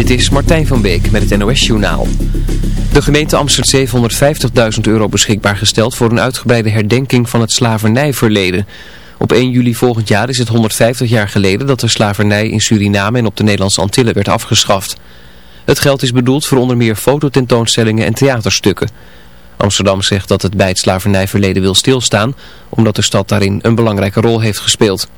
Dit is Martijn van Beek met het NOS Journaal. De gemeente Amsterdam 750.000 euro beschikbaar gesteld voor een uitgebreide herdenking van het slavernijverleden. Op 1 juli volgend jaar is het 150 jaar geleden dat de slavernij in Suriname en op de Nederlandse Antillen werd afgeschaft. Het geld is bedoeld voor onder meer fototentoonstellingen en theaterstukken. Amsterdam zegt dat het bij het slavernijverleden wil stilstaan, omdat de stad daarin een belangrijke rol heeft gespeeld.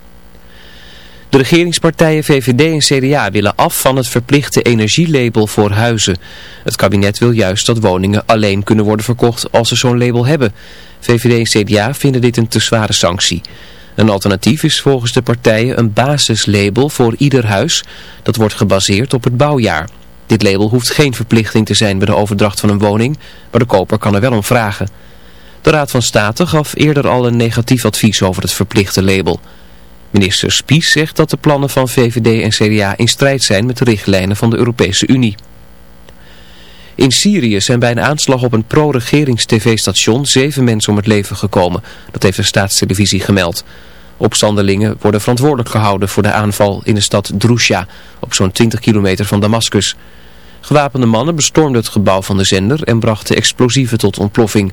De regeringspartijen VVD en CDA willen af van het verplichte energielabel voor huizen. Het kabinet wil juist dat woningen alleen kunnen worden verkocht als ze zo'n label hebben. VVD en CDA vinden dit een te zware sanctie. Een alternatief is volgens de partijen een basislabel voor ieder huis. Dat wordt gebaseerd op het bouwjaar. Dit label hoeft geen verplichting te zijn bij de overdracht van een woning, maar de koper kan er wel om vragen. De Raad van State gaf eerder al een negatief advies over het verplichte label. Minister Spies zegt dat de plannen van VVD en CDA in strijd zijn met de richtlijnen van de Europese Unie. In Syrië zijn bij een aanslag op een pro-regerings-tv-station zeven mensen om het leven gekomen. Dat heeft de staatstelevisie gemeld. Opstandelingen worden verantwoordelijk gehouden voor de aanval in de stad Drusha, op zo'n 20 kilometer van Damascus. Gewapende mannen bestormden het gebouw van de zender en brachten explosieven tot ontploffing.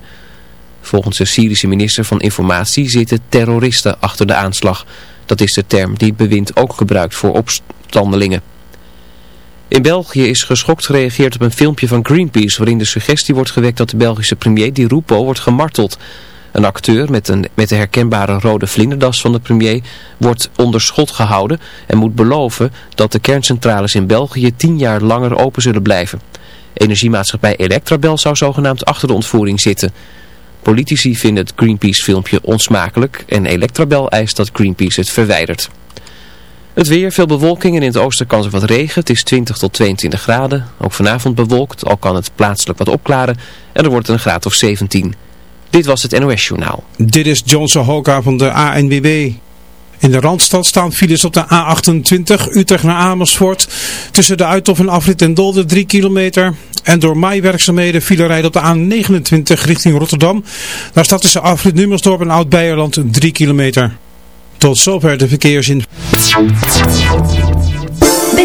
Volgens de Syrische minister van Informatie zitten terroristen achter de aanslag. Dat is de term die bewind ook gebruikt voor opstandelingen. In België is geschokt gereageerd op een filmpje van Greenpeace waarin de suggestie wordt gewekt dat de Belgische premier Di Rupo wordt gemarteld. Een acteur met, een, met de herkenbare rode vlinderdas van de premier wordt onder schot gehouden en moet beloven dat de kerncentrales in België tien jaar langer open zullen blijven. Energiemaatschappij Electrabel zou zogenaamd achter de ontvoering zitten. Politici vinden het Greenpeace-filmpje onsmakelijk en Electrabel eist dat Greenpeace het verwijdert. Het weer, veel bewolking en in het oosten kans op wat regen. Het is 20 tot 22 graden. Ook vanavond bewolkt, al kan het plaatselijk wat opklaren. En er wordt een graad of 17. Dit was het NOS Journaal. Dit is Johnson Hoka van de ANWB. In de Randstad staan files op de A28 Utrecht naar Amersfoort. Tussen de Uithof en Afrit en Dolder 3 kilometer. En door maaiwerkzaamheden file rijden op de A29 richting Rotterdam. Daar staat tussen Afrit Nummersdorp en Oud-Beierland 3 kilometer. Tot zover de verkeersin.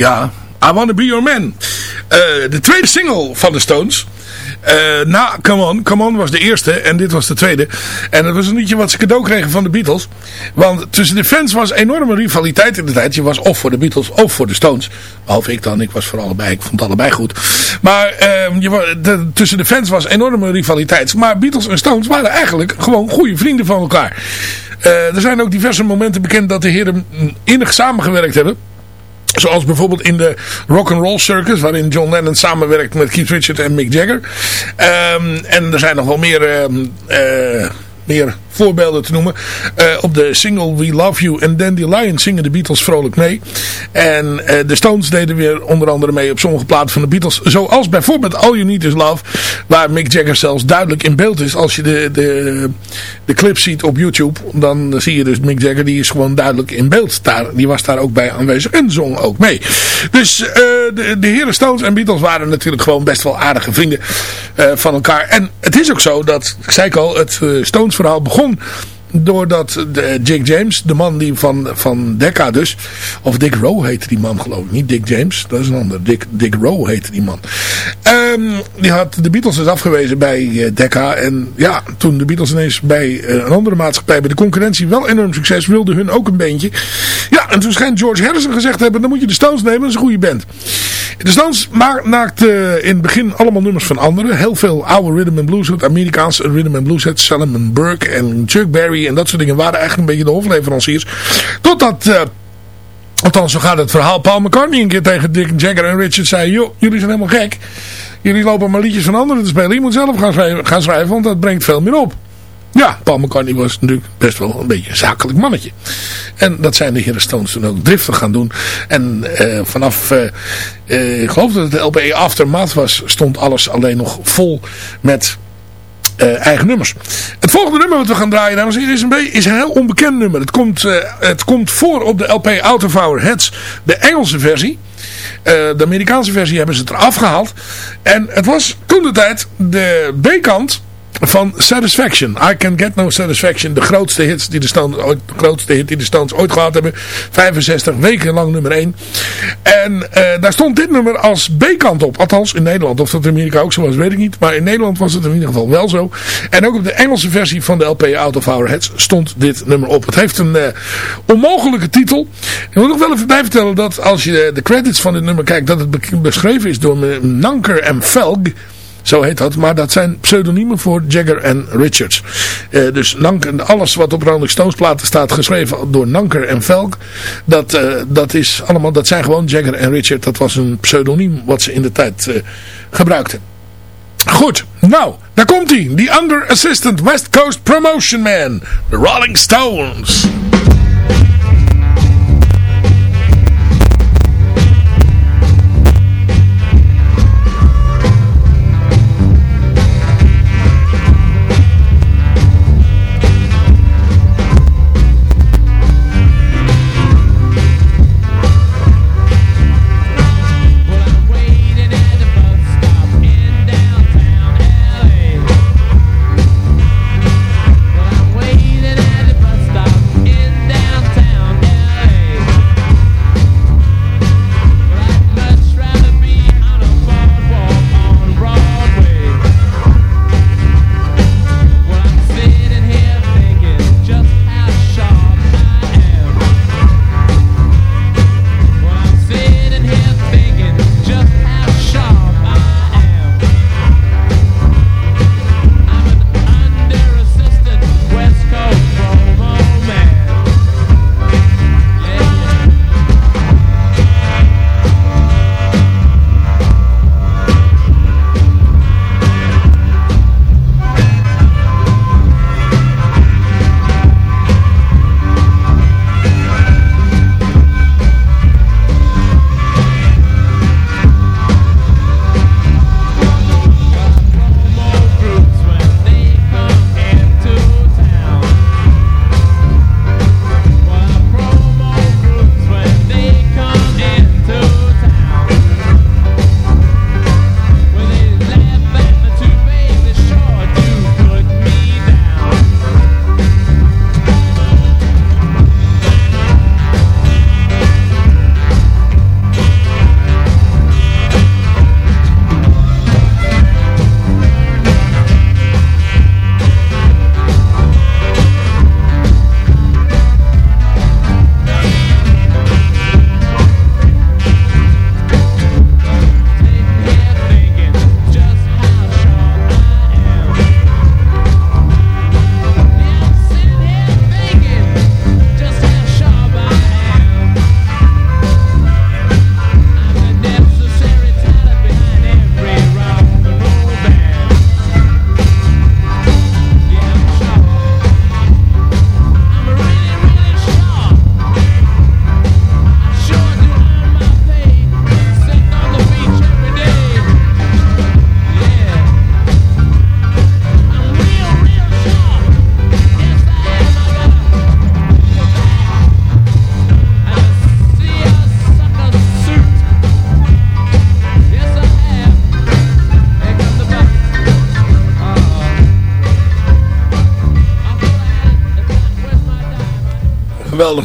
Ja, I Wanna Be Your Man. Uh, de tweede single van de Stones. Uh, na Come On. Come On was de eerste en dit was de tweede. En dat was een liedje wat ze cadeau kregen van de Beatles. Want tussen de fans was enorme rivaliteit in de tijd. Je was of voor de Beatles of voor de Stones. Behalve ik dan. Ik was voor allebei. Ik vond allebei goed. Maar de, tussen de fans was enorme rivaliteit. Maar Beatles en Stones waren eigenlijk gewoon goede vrienden van elkaar. Uh, er zijn ook diverse momenten bekend dat de heren innig samengewerkt hebben. Zoals bijvoorbeeld in de Rock and Roll Circus, waarin John Lennon samenwerkt met Keith Richards en Mick Jagger. Um, en er zijn nog wel meer, um, uh, meer voorbeelden te noemen. Uh, op de single We Love You en Dandelion zingen de Beatles vrolijk mee. En uh, de Stones deden weer onder andere mee op sommige platen van de Beatles. Zoals bijvoorbeeld All You Need Is Love. Waar Mick Jagger zelfs duidelijk in beeld is. Als je de, de, de clip ziet op YouTube. Dan zie je dus Mick Jagger. Die is gewoon duidelijk in beeld. Daar, die was daar ook bij aanwezig. En zong ook mee. Dus uh, de, de heren Stones en Beatles waren natuurlijk gewoon best wel aardige vrienden van elkaar. En het is ook zo dat, ik zei al, het Stones verhaal begon doordat de Jake James, de man die van, van Decca dus, of Dick Rowe heette die man geloof ik, niet Dick James, dat is een ander, Dick, Dick Rowe heette die man. Um, die had de Beatles dus afgewezen bij uh, Decca en ja, toen de Beatles ineens bij uh, een andere maatschappij, bij de concurrentie wel enorm succes, wilde hun ook een beentje. Ja, en toen schijnt George Harrison gezegd te hebben, dan moet je de Stones nemen, dat is een goede band. De Stones maakte uh, in het begin allemaal nummers van anderen, heel veel oude rhythm and blues, Amerikaanse rhythm and blues, Salomon Burke en Chuck Berry en dat soort dingen waren eigenlijk een beetje de hofleveranciers. Totdat... Uh, Althans, zo gaat het verhaal. Paul McCartney een keer tegen Dick Jagger en Richard zei... joh, jullie zijn helemaal gek. Jullie lopen maar liedjes van anderen te spelen. Je moet zelf gaan gaan schrijven want dat brengt veel meer op. Ja, Paul McCartney was natuurlijk best wel een beetje een zakelijk mannetje. En dat zijn de heren Stones toen ook driftig gaan doen. En uh, vanaf, uh, uh, ik geloof dat het de LP Aftermath was, stond alles alleen nog vol met eigen nummers. Het volgende nummer wat we gaan draaien, dames en heren, is een, is een heel onbekend nummer. Het komt, het komt voor op de LP Out of Our Heads, de Engelse versie. De Amerikaanse versie hebben ze eraf gehaald. En het was toen de tijd de B-kant van Satisfaction. I Can Get No Satisfaction. De grootste, hits die de, ooit, de grootste hit die de Stones ooit gehad hebben. 65 weken lang nummer 1. En uh, daar stond dit nummer als B-kant op. Althans in Nederland. Of dat in Amerika ook zo was, weet ik niet. Maar in Nederland was het in ieder geval wel zo. En ook op de Engelse versie van de LP Out of Our Heads stond dit nummer op. Het heeft een uh, onmogelijke titel. Ik moet nog wel even bij vertellen dat als je de credits van dit nummer kijkt. Dat het beschreven is door Nanker M. Velg. Zo heet dat. Maar dat zijn pseudoniemen voor Jagger en Richards. Uh, dus Nanker, alles wat op Rolling Stones platen staat geschreven door Nanker en Velk. Dat, uh, dat, is allemaal, dat zijn gewoon Jagger en Richard. Dat was een pseudoniem wat ze in de tijd uh, gebruikten. Goed, nou, daar komt hij. The Under Assistant West Coast Promotion Man. The Rolling Stones.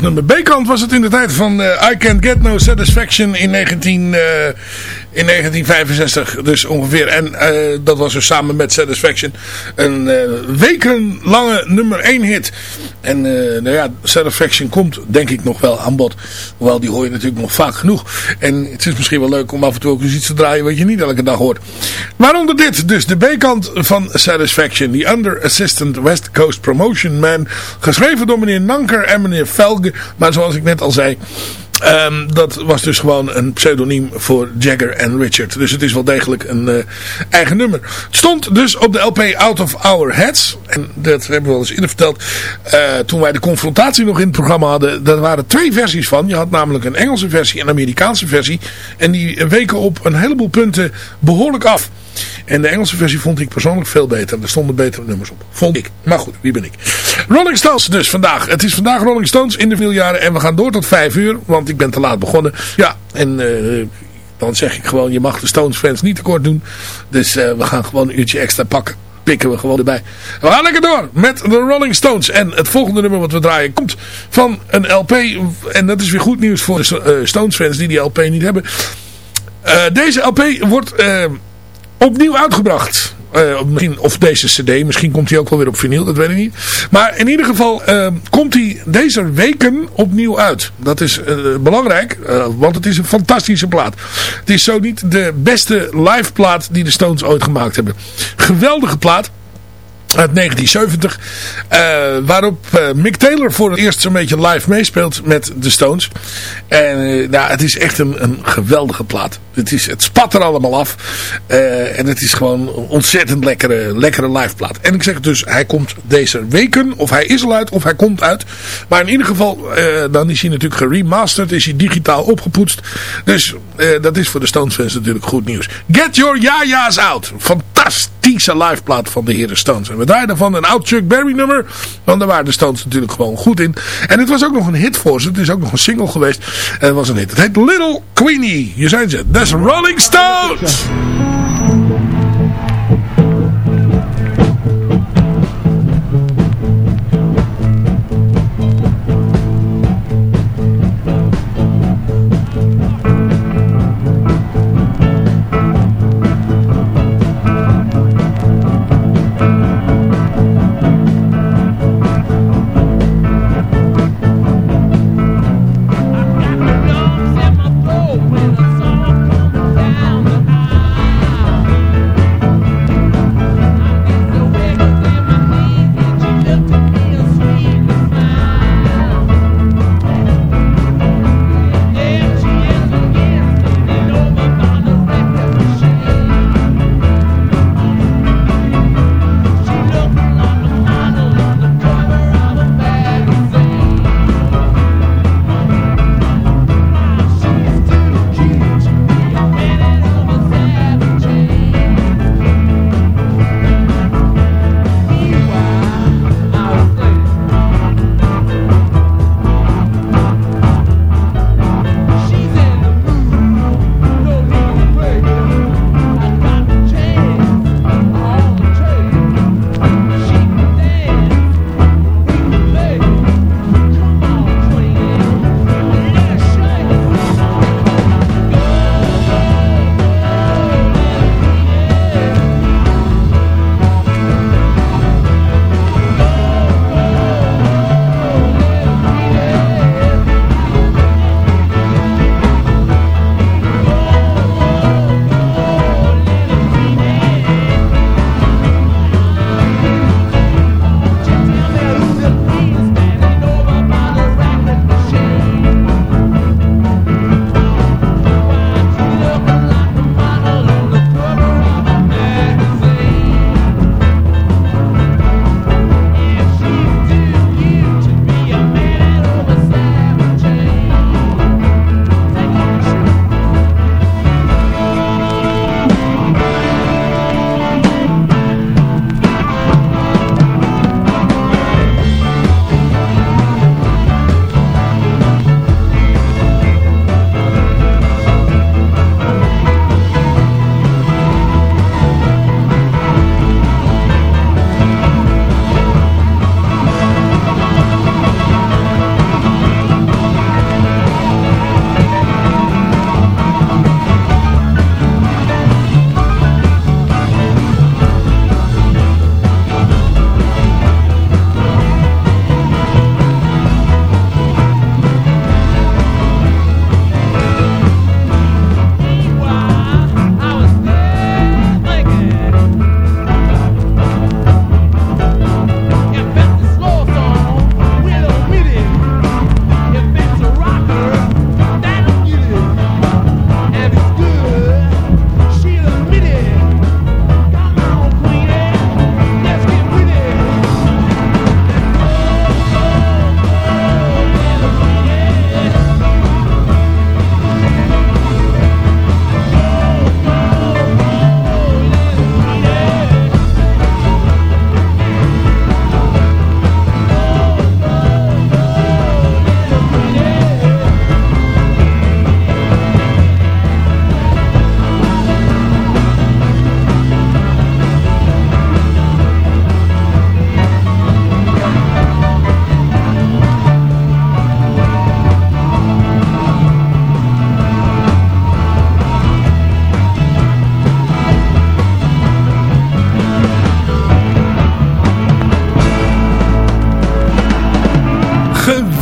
Nummer. B-kant was het in de tijd van uh, I Can't Get No Satisfaction in, 19, uh, in 1965 dus ongeveer. En uh, dat was dus samen met Satisfaction een wekenlange nummer 1 hit. En nou ja, Satisfaction komt denk ik nog wel aan bod. Hoewel die hoor je natuurlijk nog vaak genoeg. En het is misschien wel leuk om af en toe ook eens iets te draaien wat je niet elke dag hoort. Waaronder dit, dus de B-kant van Satisfaction. The Under Assistant West Coast Promotion Man. Geschreven door meneer Nanker en meneer Velge. Maar zoals ik net al zei... Um, dat was dus gewoon een pseudoniem voor Jagger en Richard. Dus het is wel degelijk een uh, eigen nummer. Het stond dus op de LP Out of Our Heads. En dat hebben we wel eens eerder verteld. Uh, toen wij de confrontatie nog in het programma hadden. Daar waren twee versies van. Je had namelijk een Engelse versie en een Amerikaanse versie. En die weken op een heleboel punten behoorlijk af. En de Engelse versie vond ik persoonlijk veel beter. Er stonden betere nummers op. Vond ik. Maar goed, wie ben ik? Rolling Stones dus vandaag. Het is vandaag Rolling Stones in de vieljaren. En we gaan door tot vijf uur. Want ik ben te laat begonnen. Ja, en... Uh, dan zeg ik gewoon, je mag de Stones fans niet tekort doen. Dus uh, we gaan gewoon een uurtje extra pakken. Pikken we gewoon erbij. We gaan lekker door met de Rolling Stones. En het volgende nummer wat we draaien komt van een LP. En dat is weer goed nieuws voor de uh, Stones fans die die LP niet hebben. deze LP wordt opnieuw uitgebracht. Uh, misschien, of deze cd, misschien komt hij ook wel weer op vinyl, dat weet ik niet. Maar in ieder geval uh, komt hij deze weken opnieuw uit. Dat is uh, belangrijk, want het is een fantastische plaat. Het is zo niet de beste live plaat die de Stones ooit gemaakt hebben. Geweldige plaat uit 1970. Uh, waarop uh, Mick Taylor voor het eerst zo'n beetje live meespeelt met de Stones. En uh, nou, het is echt een, een geweldige plaat. Het, is, het spat er allemaal af. en het is gewoon ontzettend lekkere, lekkere live plaat. En ik zeg dus, hij komt deze weken. Of hij is al uit, of hij komt uit. Maar in ieder geval, dan is hij natuurlijk geremasterd. Is hij digitaal opgepoetst. Dus dat is voor de Stones fans natuurlijk goed nieuws. Get Your Ja-Ja's Out. Fantastische live plaat van de heren Stones. En we daarvan een oud Chuck Berry nummer. Want daar waren de Stones natuurlijk gewoon goed in. En het was ook nog een hit voor ze. Het is ook nog een single geweest. En het was een hit. Het heet Little Queenie. Hier zijn ze. That's Rolling Stones.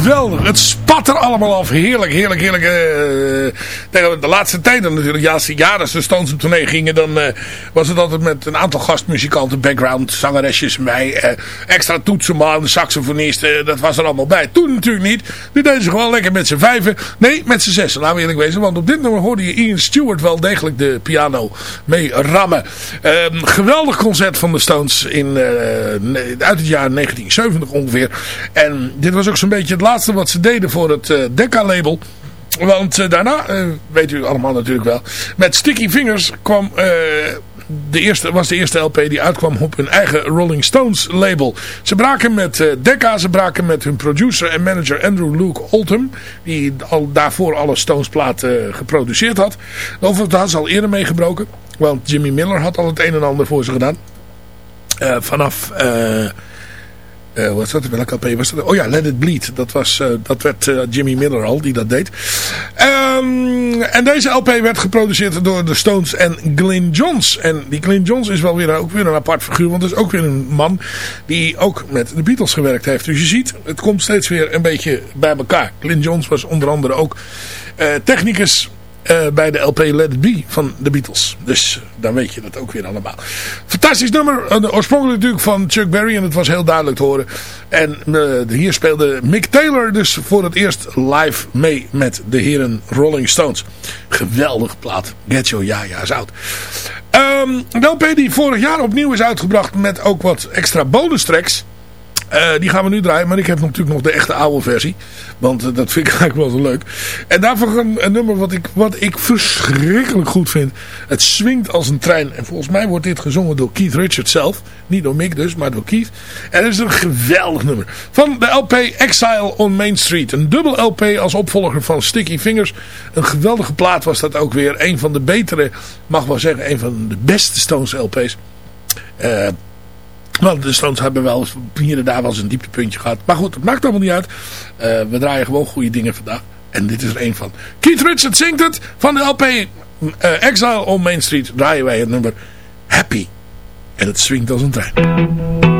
Geweldig. Het spat er allemaal af. Heerlijk, heerlijk, heerlijk. Uh, de laatste tijden natuurlijk. Ja, als de Stones op tournee gingen, dan uh, was het altijd met een aantal gastmuzikanten, background, zangeresjes bij. Uh, extra toetsenman, saxofonisten, dat was er allemaal bij. Toen natuurlijk niet. Nu deden ze gewoon lekker met z'n vijven. Nee, met z'n zessen, laten we eerlijk wezen. Want op dit nummer hoorde je Ian Stewart wel degelijk de piano mee rammen. Ehm, geweldig concert van de Stones in, uit het jaar 1970 ongeveer. En dit was ook zo'n beetje het laatste wat ze deden voor het uh, Decca-label. Want uh, daarna, uh, weet u allemaal natuurlijk wel, met Sticky Fingers kwam, de eerste, was de eerste LP die uitkwam op hun eigen Rolling Stones label. Ze braken met Decca, ze braken met hun producer en manager Andrew Luke Oldham, die al daarvoor alle Stones platen geproduceerd had. Overigens had ze al eerder meegebroken, want Jimmy Miller had al het een en ander voor ze gedaan. vanaf... Uh, wat dat? Welke LP was dat? Oh ja, Let It Bleed. Dat, was, uh, dat werd uh, Jimmy Miller al, die dat deed. Um, en deze LP werd geproduceerd door de Stones en Glyn Johns. En die Glyn Johns is wel weer, ook weer een apart figuur. Want dat is ook weer een man die ook met de Beatles gewerkt heeft. Dus je ziet, het komt steeds weer een beetje bij elkaar. Glyn Johns was onder andere ook technicus uh, bij de LP Let It Be van de Beatles. Dus uh, dan weet je dat ook weer allemaal. Fantastisch nummer. Uh, oorspronkelijk natuurlijk van Chuck Berry. En het was heel duidelijk te horen. En hier speelde Mick Taylor dus voor het eerst live mee met de heren Rolling Stones. Geweldige plaat. Get Your Ja Ja Out. Um, de LP die vorig jaar opnieuw is uitgebracht met ook wat extra bonus tracks. Uh, die gaan we nu draaien. Maar ik heb natuurlijk nog de echte oude versie. Want uh, dat vind ik eigenlijk wel zo leuk. En daarvoor een, een, nummer wat ik, wat ik verschrikkelijk goed vind. Het swingt als een trein. En volgens mij wordt dit gezongen door Keith Richards zelf. Niet door Mick dus, maar door Keith. En het is een geweldig nummer. Van de LP Exile on Main Street. Een dubbel LP als opvolger van Sticky Fingers. Een geweldige plaat was dat ook weer. Een van de betere, mag wel zeggen, een van de beste Stones LP's. Uh, want de Stones hebben wel hier en daar wel eens een dieptepuntje gehad. Maar goed, het maakt allemaal niet uit. Uh, we draaien gewoon goede dingen vandaag. En dit is er een van. Keith Richards zingt het. Van de LP uh, Exile on Main Street draaien wij het nummer Happy. En het swingt als een trein.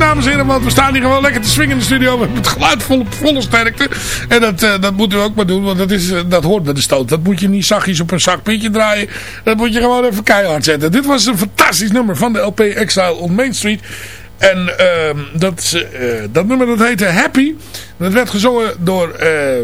Dames en heren. Want we staan hier gewoon lekker te swingen in de studio. Met het geluid vol, volle sterkte. En dat, uh, dat moet u ook maar doen. Want dat, is, uh, dat hoort bij de stoot. Dat moet je niet zachtjes op een zakpietje draaien. Dat moet je gewoon even keihard zetten. Dit was een fantastisch nummer van de LP Exile on Main Street. En uh, dat, uh, dat nummer dat heette Happy. Dat werd gezongen door uh,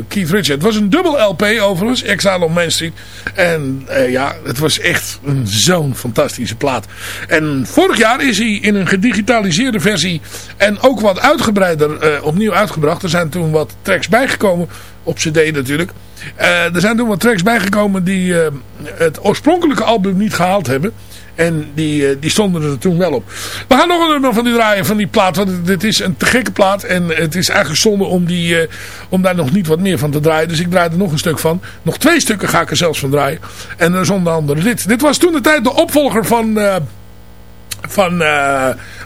Keith Richards. Het was een dubbel LP overigens. Exile on Main Street. En uh, ja, het was echt zo'n fantastische plaat. En vorig jaar is hij in een gedigitaliseerde versie. En ook wat uitgebreider opnieuw uitgebracht. Er zijn toen wat tracks bijgekomen. Op cd natuurlijk. er zijn toen wat tracks bijgekomen die het oorspronkelijke album niet gehaald hebben. En die, die stonden er toen wel op. We gaan nog een nummer van die draaien van die plaat. Want dit is een te gekke plaat. En het is eigenlijk zonde om, die, uh, om daar nog niet wat meer van te draaien. Dus ik draai er nog een stuk van. Nog twee stukken ga ik er zelfs van draaien. En er is onder andere dit. Dit was toen de tijd de opvolger van... Uh, van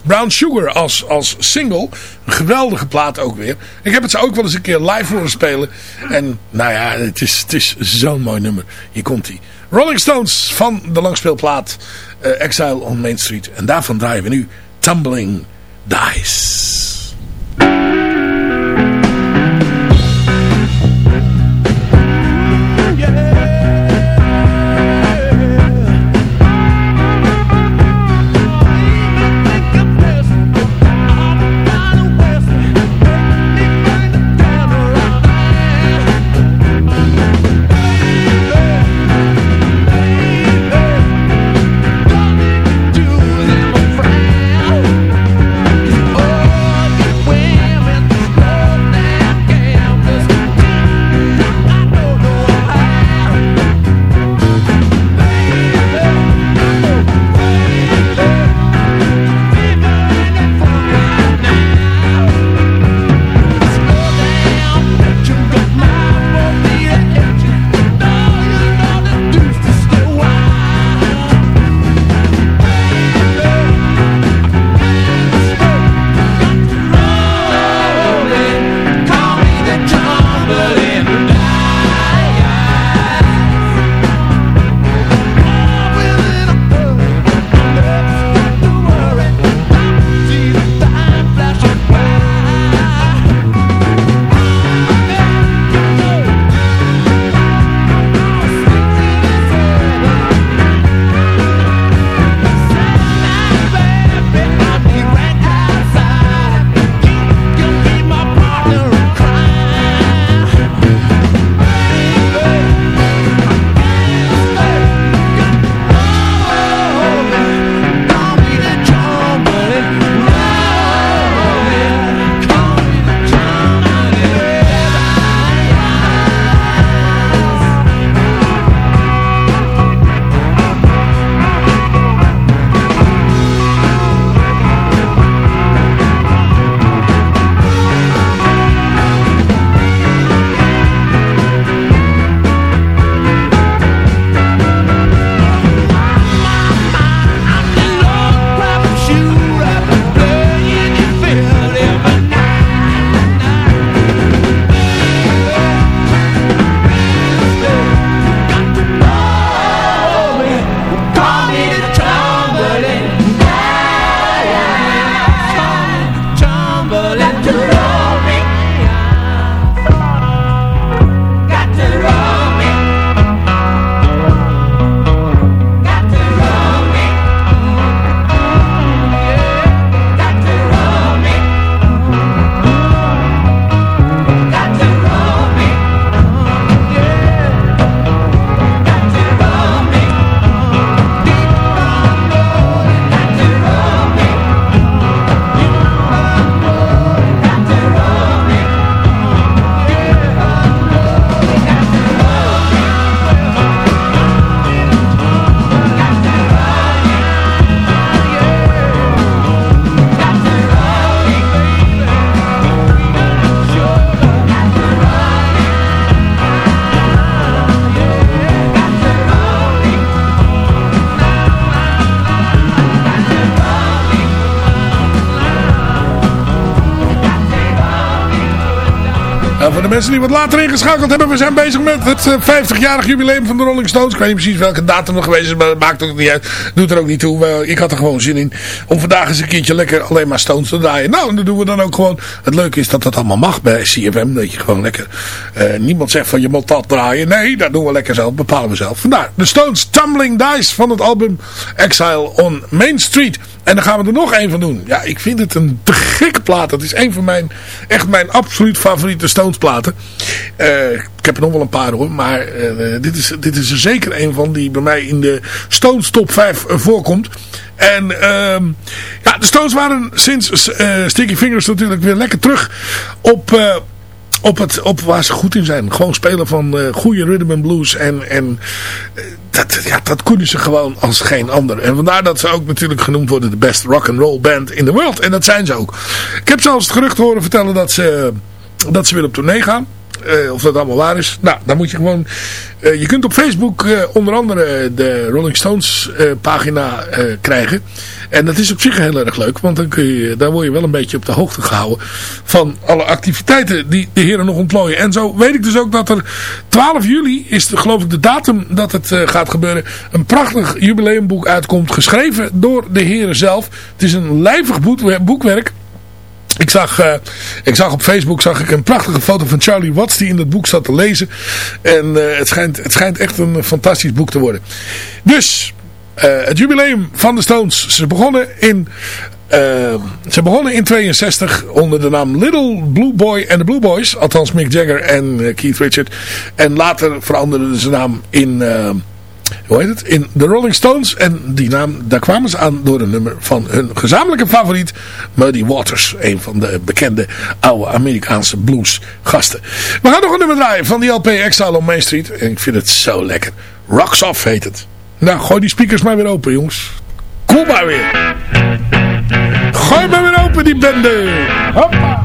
Brown Sugar als, als single. Een geweldige plaat ook weer. Ik heb het ze ook wel eens een keer live horen spelen. En nou ja, het is, het is zo'n mooi nummer. Hier komt hij. Rolling Stones van de langspeelplaat uh, Exile on Main Street. En daarvan draaien we nu Tumbling Dice. Mensen die wat later ingeschakeld hebben, we zijn bezig met het 50-jarig jubileum van de Rolling Stones. Ik weet niet precies welke datum er geweest is, maar dat maakt ook niet uit. Doet er ook niet toe. Ik had er gewoon zin in om vandaag eens een keertje lekker alleen maar Stones te draaien. Nou, dat doen we dan ook gewoon. Het leuke is dat dat allemaal mag bij CFM. Dat je gewoon lekker, uh, niemand zegt van je moet dat draaien. Nee, dat doen we lekker zelf, bepalen we zelf. Vandaar, de Stones Tumbling Dice van het album Exile on Main Street. En dan gaan we er nog één van doen. Ja, ik vind het een te gekke plaat. Dat is een van mijn, echt mijn absoluut favoriete Stones platen. Uh, ik heb er nog wel een paar hoor. Maar uh, dit, is, dit is er zeker een van die bij mij in de Stones top 5 voorkomt. En uh, ja, de Stones waren sinds Sticky Fingers natuurlijk weer lekker terug op, op, het, op waar ze goed in zijn. Gewoon spelen van uh, goede rhythm and blues. En, en dat, ja, dat kunnen ze gewoon als geen ander. En vandaar dat ze ook natuurlijk genoemd worden de best rock and roll band in the world. En dat zijn ze ook. Ik heb zelfs het gerucht horen vertellen dat ze, dat ze weer op tournee gaan. Uh, of dat allemaal waar is. Nou, dan moet je gewoon... Uh, je kunt op Facebook uh, onder andere de Rolling Stones pagina krijgen. En dat is op zich heel erg leuk. Want dan kun je, daar word je wel een beetje op de hoogte gehouden. Van alle activiteiten die de heren nog ontplooien. En zo weet ik dus ook dat er 12 juli is de, geloof ik de datum dat het gaat gebeuren. Een prachtig jubileumboek uitkomt. Geschreven door de heren zelf. Het is een lijvig boekwerk. Ik zag, uh, ik zag op Facebook zag ik een prachtige foto van Charlie Watts die in het boek zat te lezen. En uh, het, schijnt, het schijnt echt een fantastisch boek te worden. Dus, uh, het jubileum van de Stones. Ze begonnen in... ze begonnen in 62 onder de naam Little Blue Boy and the Blue Boys. Althans Mick Jagger en Keith Richard. En later veranderden ze naam in hoe heet het, in de Rolling Stones. En die naam, daar kwamen ze aan door een nummer van hun gezamenlijke favoriet, Muddy Waters. Een van de bekende oude Amerikaanse blues gasten. We gaan nog een nummer draaien van die LP Exile on Main Street. En ik vind het zo lekker. Rocks Off heet het. Nou, gooi die speakers maar weer open, jongens. Kom maar weer. Gooi maar weer open, die bende. Hoppa.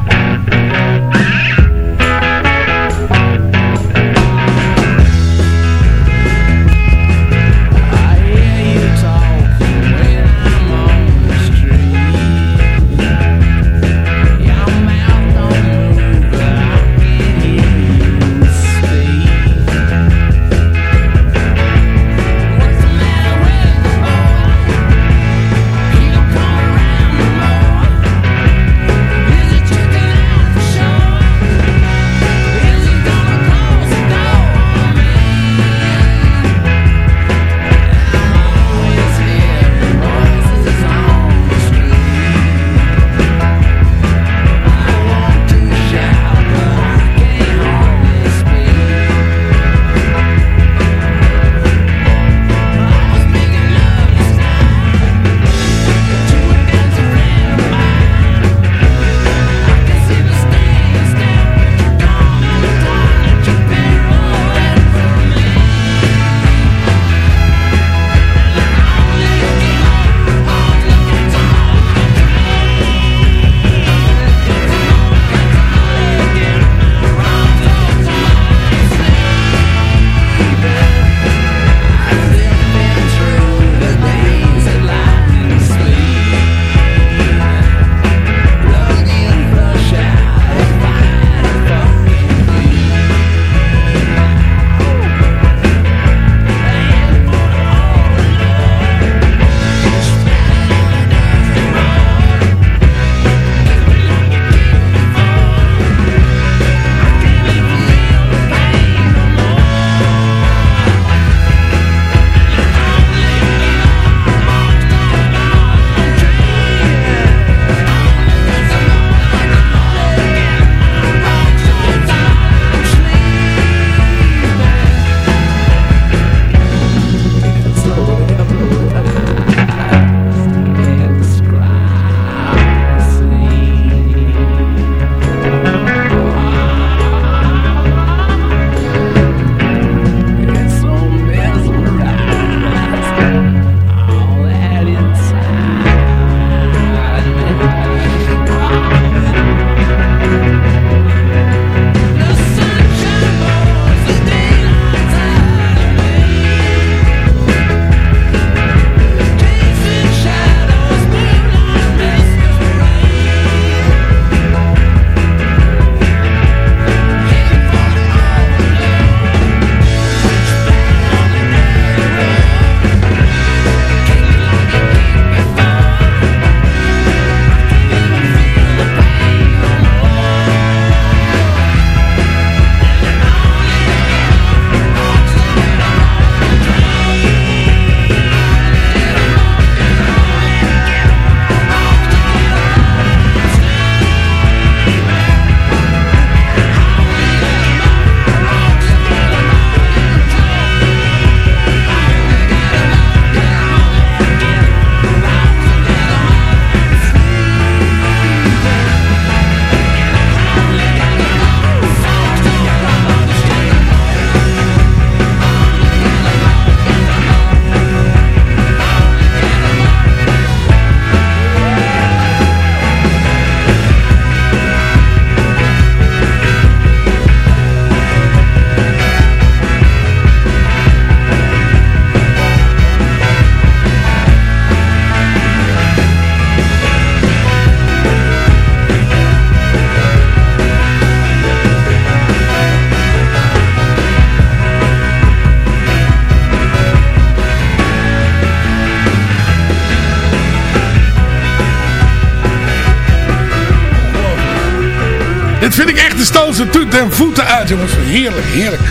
Ik echt de Stones er toe en voeten uit, jongens. Heerlijk, heerlijk.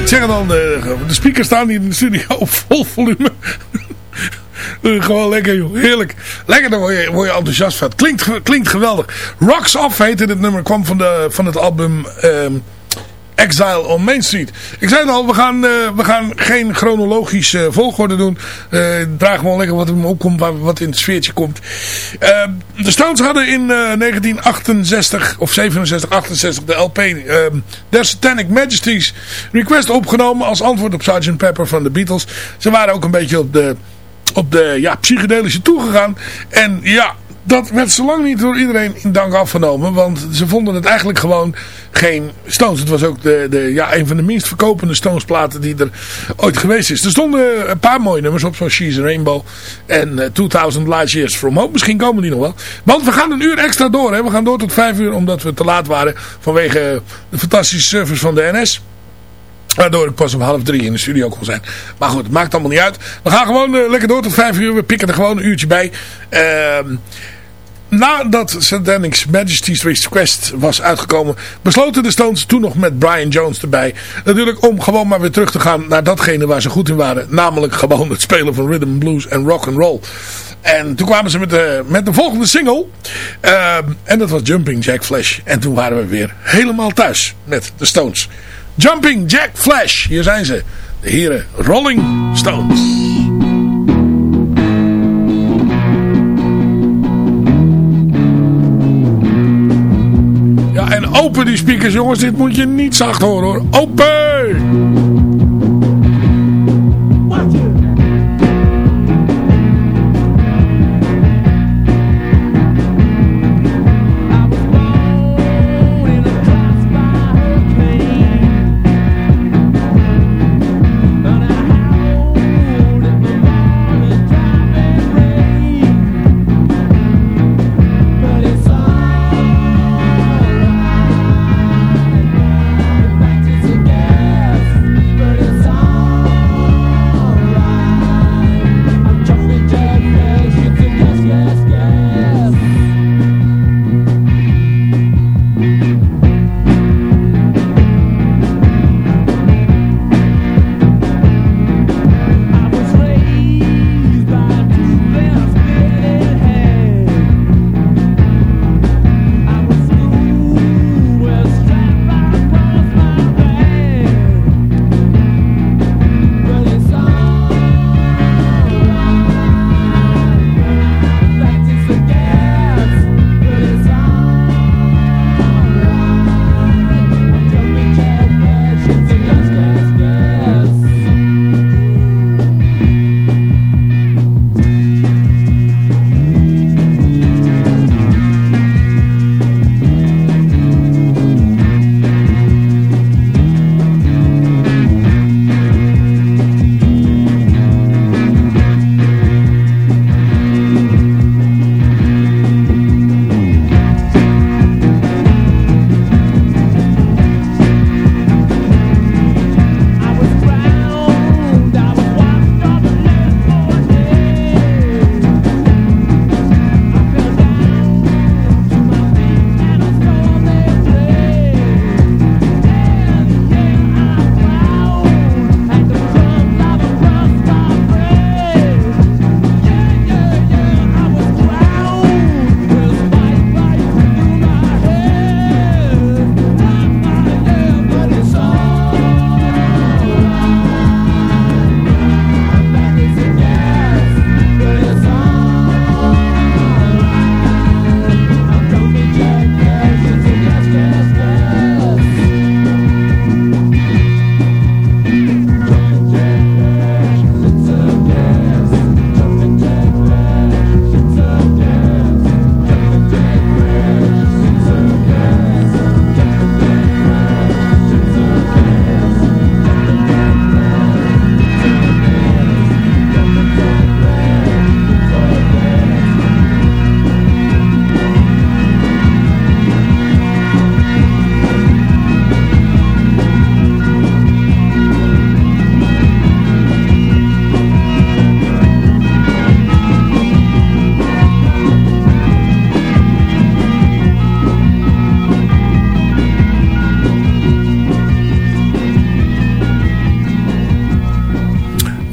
Ik zeg al, de, de speakers staan hier in de studio op vol volume. Gewoon lekker, joh. Heerlijk. Lekker, daar word je, word je enthousiast van. Klinkt, klinkt geweldig. Rocks Off heette het nummer. Kwam van, de, van het album... ehm, Exile on Main Street. Ik zei het al, we gaan, eh, we gaan geen chronologische volgorde doen. Eh draag gewoon lekker wat er opkomt, wat- in het sfeertje komt. Eh, de Stones hadden in eh, 1968 of 67, 68 de LP ehm Their Satanic Majesty's Request opgenomen als antwoord op Sgt. Pepper van de Beatles. Ze waren ook een beetje op de, op de ja, psychedelische toegegaan. En ja, dat werd zo lang niet door iedereen in dank afgenomen. Want ze vonden het eigenlijk gewoon geen Stones. Het was ook de, de, ja, een van de minst verkopende Stones platen die er ooit geweest is. Er stonden een paar mooie nummers op. Zoals She's a Rainbow. En eh, 2000 Light Years From Home. Misschien komen die nog wel. Want we gaan een uur extra door. Hè. We gaan door tot vijf uur. Omdat we te laat waren. Vanwege de fantastische service van de NS. Waardoor ik pas om half drie in de studio kon zijn. Maar goed, het maakt allemaal niet uit. We gaan gewoon eh, lekker door tot vijf uur. We pikken er gewoon een uurtje bij. Ehm nadat Satanic Majesty's Request was uitgekomen, besloten de Stones toen nog met Brian Jones erbij. Natuurlijk om gewoon maar weer terug te gaan naar datgene waar ze goed in waren. Namelijk gewoon het spelen van rhythm blues en rock and roll. En toen kwamen ze met de, met de volgende single. Ehm, en dat was Jumping Jack Flash. En toen waren we weer helemaal thuis met de Stones. Jumping Jack Flash. Hier zijn ze. De heren Rolling Stones. Open die speakers, jongens. Dit moet je niet zacht horen, hoor. Open!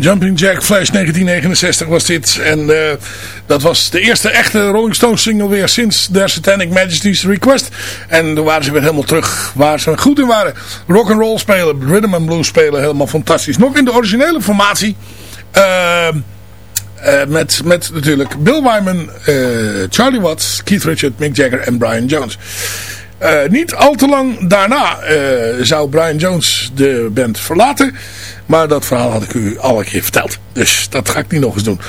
Jumping Jack Flash 1969 was dit. En uh, dat was de eerste echte Rolling Stones single weer sinds Their Satanic Majesty's Request. En toen waren ze weer helemaal terug waar ze goed in waren. Rock and roll spelen, rhythm and blues spelen, helemaal fantastisch. Nog in de originele formatie. Uh, uh, met, met natuurlijk Bill Wyman, Charlie Watts, Keith Richard, Mick Jagger en Brian Jones. Niet al te lang daarna zou Brian Jones de band verlaten. Maar dat verhaal had ik u al een keer verteld. Dus dat ga ik niet nog eens doen.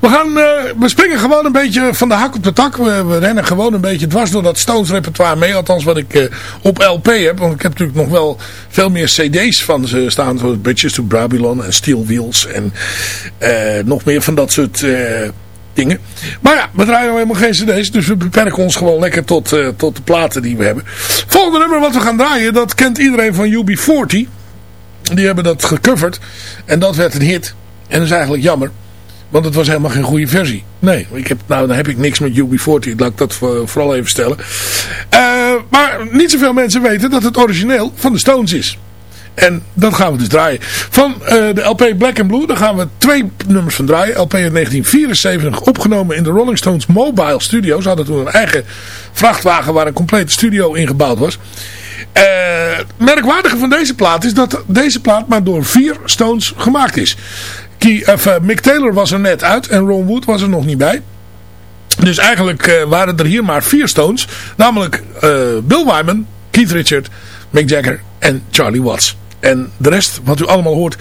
We, gaan, uh, we springen gewoon een beetje van de hak op de tak. We, rennen gewoon een beetje dwars door dat Stones repertoire mee. Althans wat ik op LP heb. Want ik heb natuurlijk nog wel veel meer cd's van ze staan. Zoals Bridges to Babylon en Steel Wheels. En nog meer van dat soort dingen. Maar ja, we draaien helemaal geen cd's. Dus we beperken ons gewoon lekker tot, tot de platen die we hebben. Volgende nummer wat we gaan draaien, dat kent iedereen van UB40. Die hebben dat gecoverd. En dat werd een hit. En dat is eigenlijk jammer. Want het was helemaal geen goede versie. Nee, ik heb, nou dan heb ik niks met UB40. Laat ik dat vooral even stellen. Uh, maar niet zoveel mensen weten dat het origineel van de Stones is. En dat gaan we dus draaien. Van uh, de LP Black and Blue, daar gaan we twee nummers van draaien. LP in 1974, opgenomen in de Rolling Stones Mobile Studios. Ze hadden toen een eigen vrachtwagen waar een complete studio ingebouwd was. Uh, merkwaardige van deze plaat is dat deze plaat maar door vier Stones gemaakt is. Key, of, uh, Mick Taylor was er net uit en Ron Wood was er nog niet bij. Dus eigenlijk uh, waren er hier maar vier Stones. Namelijk Bill Wyman, Keith Richard, Mick Jagger en Charlie Watts. En de rest, wat u allemaal hoort,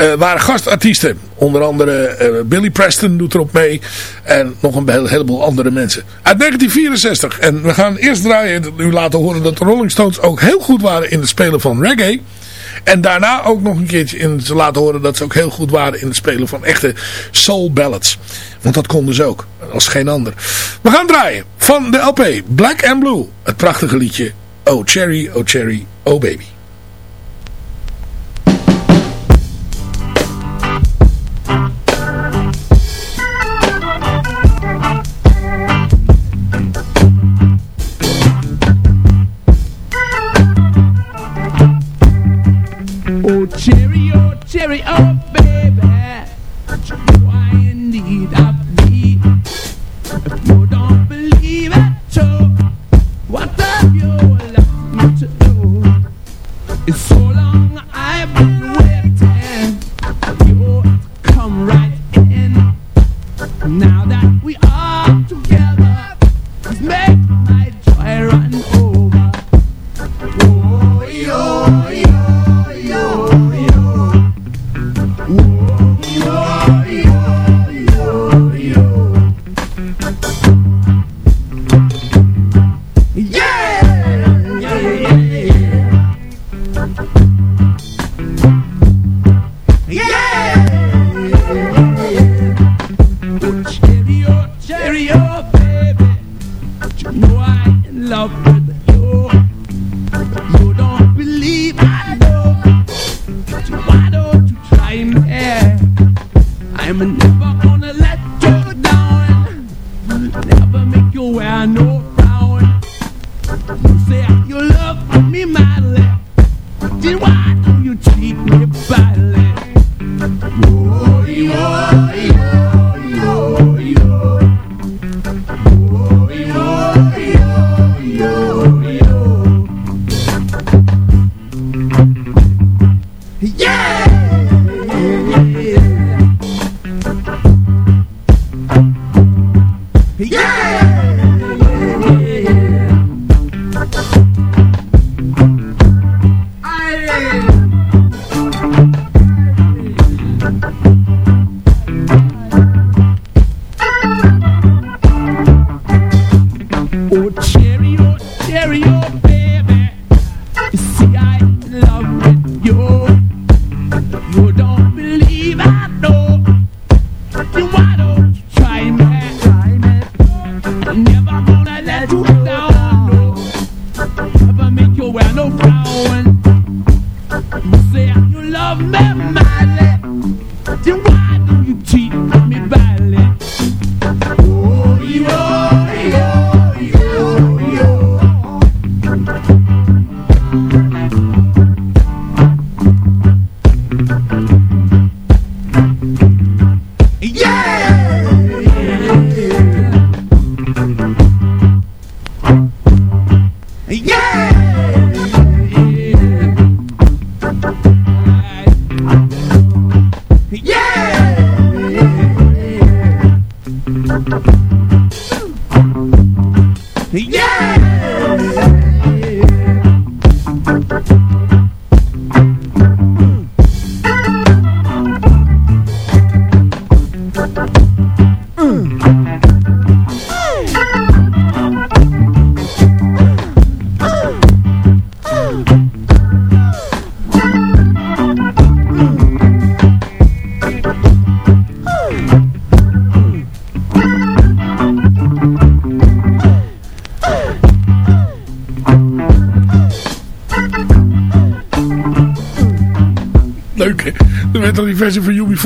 uh, waren gastartiesten. Onder andere uh, Billy Preston doet erop mee. En nog een heleboel andere mensen. Uit 1964. En we gaan eerst draaien, u laten horen dat de Rolling Stones ook heel goed waren in het spelen van reggae. En daarna ook nog een keertje in te laten horen dat ze ook heel goed waren in het spelen van echte soul ballads. Want dat konden ze ook, als geen ander. We gaan draaien van de LP Black and Blue. Het prachtige liedje Oh Cherry, Oh Cherry, Oh Baby. Oh cherry,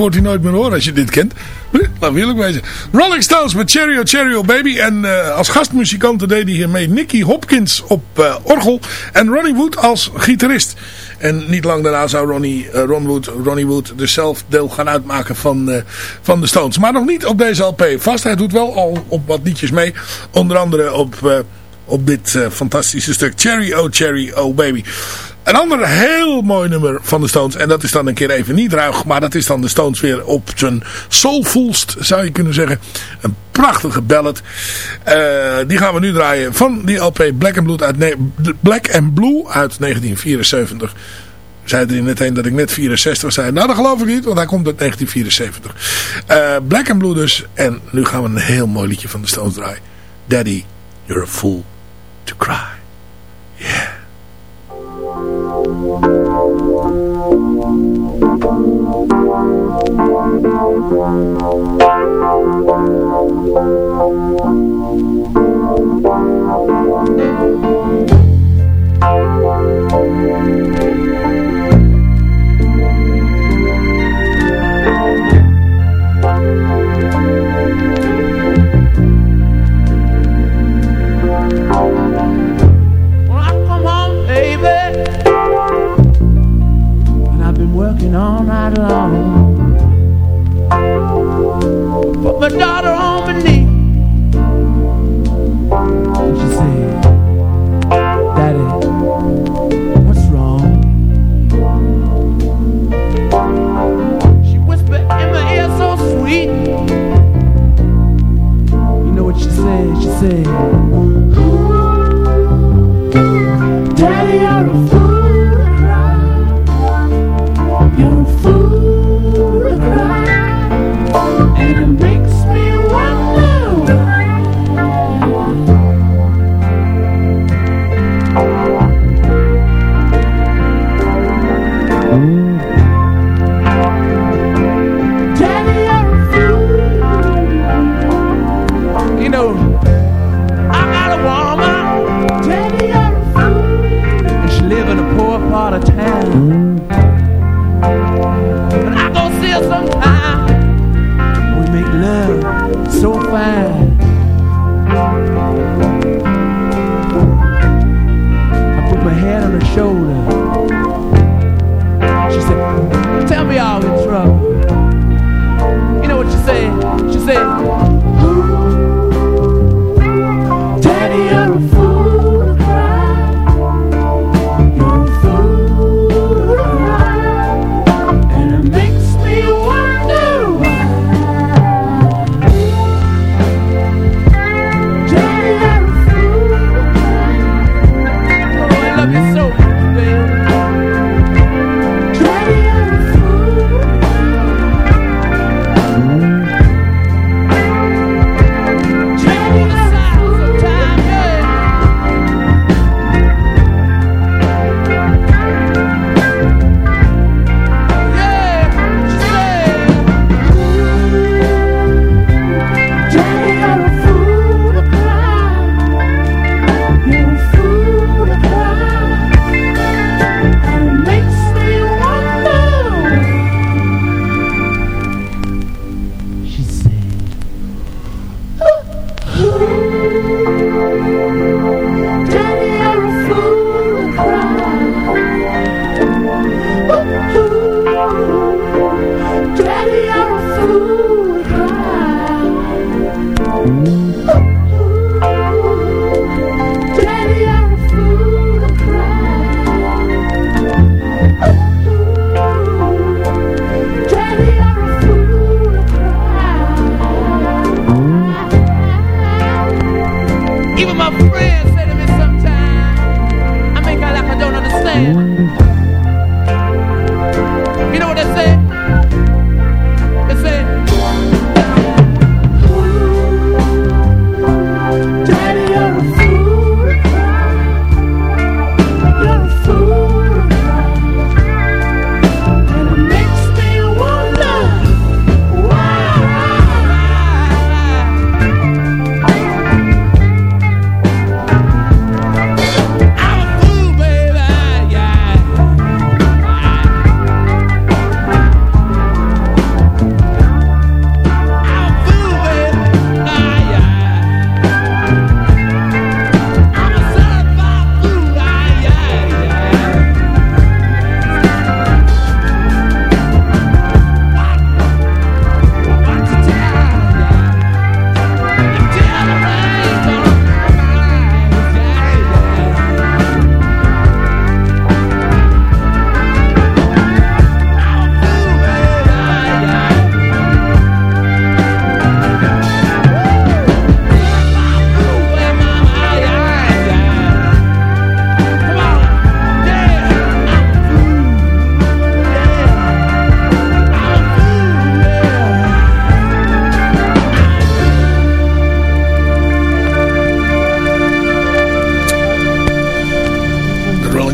UB40 nooit meer horen als je dit kent. Laat eerlijk wezen. Rolling Stones met Cherry O Cherry O Baby. En uh, als gastmuzikanten deed hij hiermee Nicky Hopkins op uh, orgel. En Ronnie Wood als gitarist. En niet lang daarna zou Ronnie, uh, Ron Wood, Ronnie Wood dus zelf deel gaan uitmaken van, van de Stones. Maar nog niet op deze LP. Vast, hij doet wel al op wat liedjes mee. Onder andere op, op dit fantastische stuk Cherry O Cherry O Baby. Een ander heel mooi nummer van de Stones. En dat is dan een keer even niet ruig. Maar dat is dan de Stones weer op zijn soulfulst zou je kunnen zeggen. Een prachtige ballad. Uh, die gaan we nu draaien van die LP Black and Blue uit, Black and Blue uit 1974 zei er net een dat ik net 64 zei. Nou, dat geloof ik niet, want hij komt uit 1974. Uh, Black and Blue dus. En nu gaan we een heel mooi liedje van de Stones draaien. Daddy, you're a fool to cry. Yeah. Thank dancing all night long. Put my daughter on my knee. And she said, Daddy, what's wrong? She whispered in my ear so sweet. You know what she said? She said,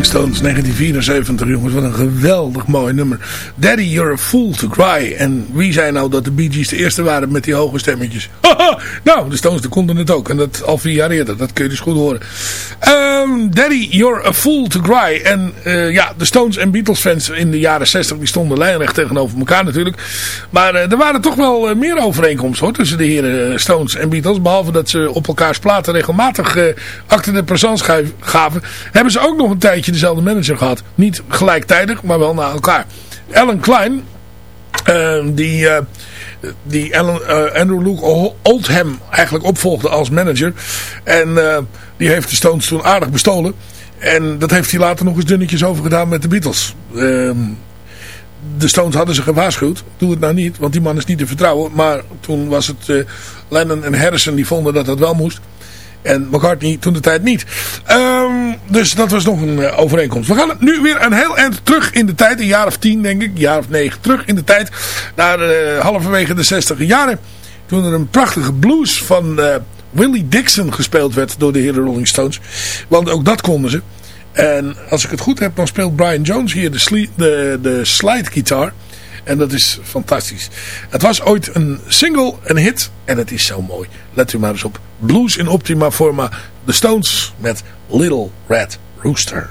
Stones, 1974 jongens. Wat een geweldig mooi nummer. Daddy, you're a fool to cry. En wie zei nou dat de Bee Gees de eerste waren met die hoge stemmetjes? nou, de Stones de konden het ook. En dat al vier jaar eerder. Dat kun je dus goed horen. Um, Daddy, you're a fool to cry. En uh, ja, de Stones en Beatles fans in de jaren 60 die stonden lijnrecht tegenover elkaar natuurlijk. Maar uh, er waren toch wel uh, meer overeenkomsten hoor. Tussen de heren Stones en Beatles. Behalve dat ze op elkaars platen regelmatig acte de gaven. Hebben ze ook nog een tijdje dezelfde manager gehad. Niet gelijktijdig, maar wel na elkaar. Alan Klein, uh, die, uh, die Alan, uh, Andrew Luke Oldham eigenlijk opvolgde als manager. En die heeft de Stones toen aardig bestolen. En dat heeft hij later nog eens dunnetjes over gedaan met de Beatles. Ehm, de Stones hadden ze gewaarschuwd. Doe het nou niet, want die man is niet te vertrouwen. Maar toen was het Lennon en Harrison die vonden dat dat wel moest. En McCartney toen de tijd niet. Um, dus dat was nog een uh, overeenkomst. We gaan nu weer een heel eind terug in de tijd. Een jaar of tien denk ik. Een jaar of negen terug in de tijd. Naar uh, halverwege de zestiger jaren. Toen er een prachtige blues van uh, Willie Dixon gespeeld werd door de heren Rolling Stones. Want ook dat konden ze. En als ik het goed heb dan speelt Brian Jones hier de, de, de slide guitar. En dat is fantastisch. Het was ooit een single, een hit. En het is zo mooi. Let u maar eens op. Blues in optima forma. The Stones met Little Red Rooster.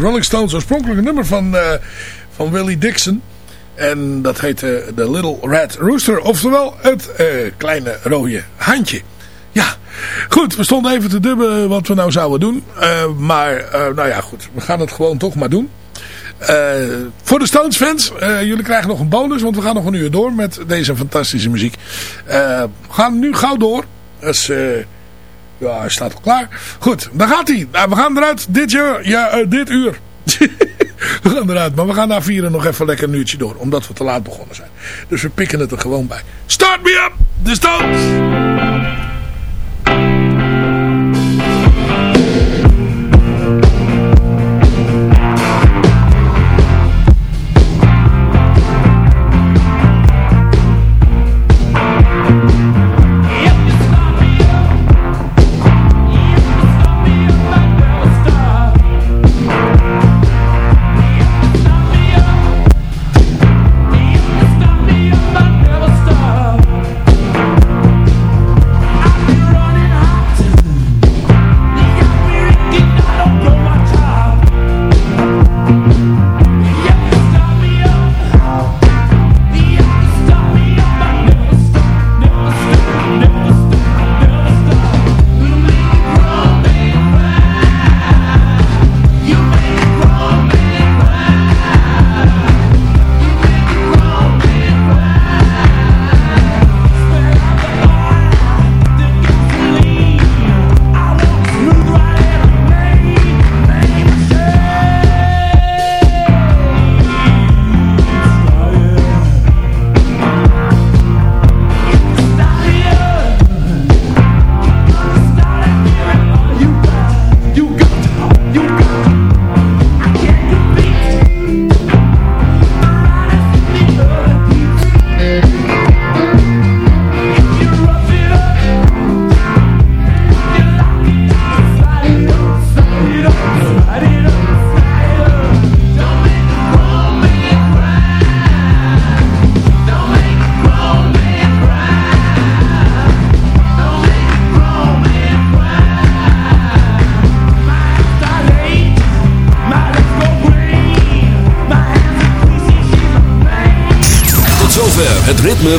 Rolling Stones, oorspronkelijke nummer van, uh, van Willie Dixon. En dat heette The Little Red Rooster. Oftewel het uh, kleine rode handje. Ja, goed. We stonden even te dubben wat we nou zouden doen. Uh, maar, nou ja, goed. We gaan het gewoon toch maar doen. voor de Stones fans, jullie krijgen nog een bonus, want we gaan nog een uur door met deze fantastische muziek. we gaan nu gauw door. Dus Ja, hij staat al klaar. Goed, daar gaat hij. We gaan eruit dit, jaar, ja, eh, dit uur. we gaan eruit, maar we gaan na vieren nog even lekker een uurtje door. Omdat we te laat begonnen zijn. Dus we pikken het er gewoon bij. Start me up, de Stones!